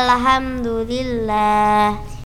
alhamdulillah.